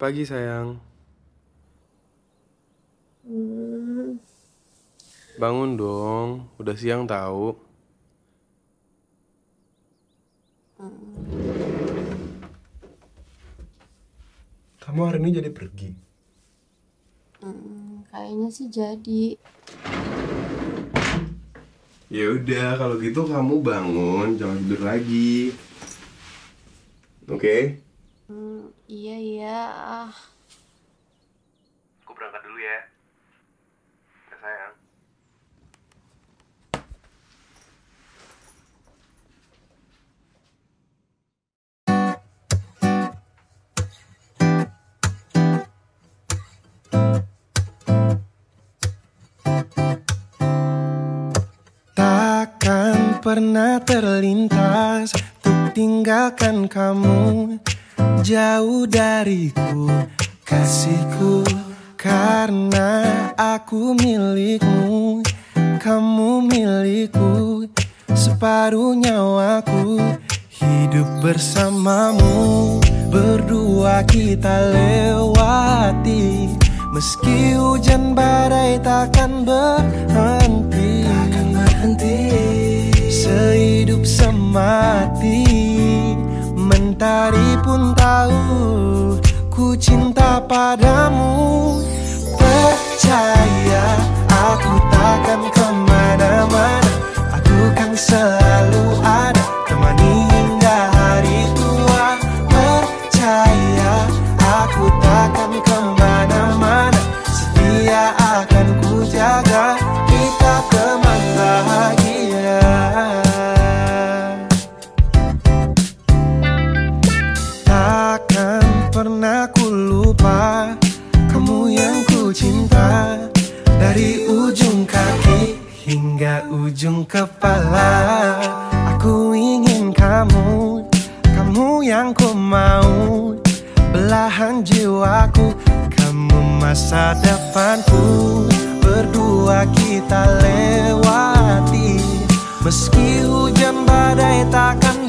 Pagi sayang. Hmm, Bangun dong. Udah siang tahu. Kamu hari ini jadi pergi. hmm, kayaknya sih jadi. Ya udah, kalau gitu kamu bangun, jangan tidur lagi. Oke? Hmm, iya iya. Ah, Aku berangkat dulu ya. Ya sayang. Takkan pernah terlintas Untuk tinggalkan kamu Jauh dariku Kasihku Karena aku milikmu. Kamu milikku Separuh nyawaku Hidup bersamamu. Berdua kita lewati Meski hujan badai takkan berhenti. Takkan berhenti. Sehidup semati Mentari pun tahu Ku cinta padamu. Percaya Aku takkan ke mana-mana. Aku kan selalu ada Temani hingga hari tua. Percaya Aku takkan ke mana-mana. Setia akan ku jaga Dari ujung kaki hingga ujung kepala. Aku ingin kamu Kamu yang ku mau. Belahan jiwaku Kamu masa depanku. Berdua kita lewati. Meski hujan badai takkan